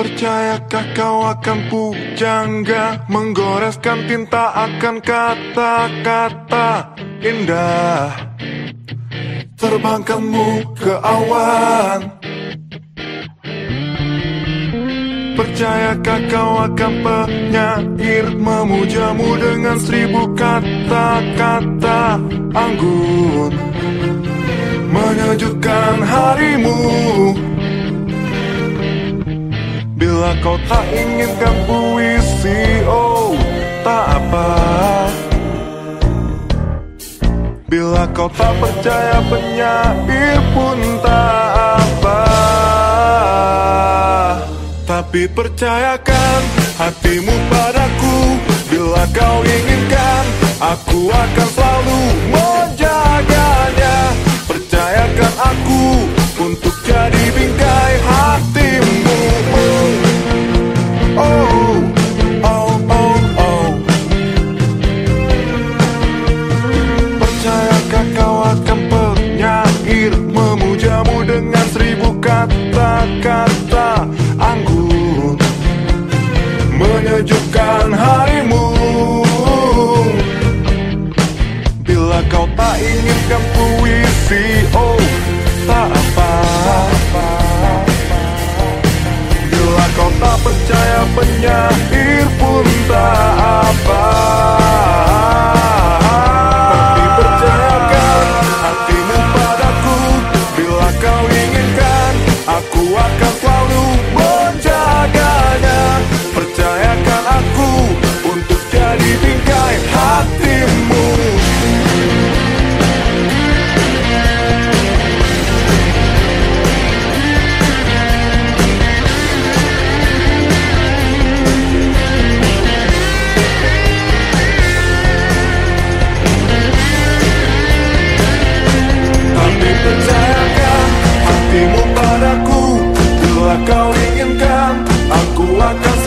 Percayakah kau akan pujangga? Menggoreskan tinta akan kata-kata indah. Terbangkanmu ke awan. Percayakah kau akan penyair Memujamu dengan seribu kata-kata anggun? Menyejukkan harimu Bila kau tak inginkan puisi Oh tak apa. Bila kau tak percaya penyair pun tak apa. Tapi percayakan hatimu padaku. Bila kau inginkan Aku akan kata-kata anggun Menyejukkan harimu. Bila kau tak inginkan puisi Oh tak apa. Bila kau tak percaya penyakit my cousin.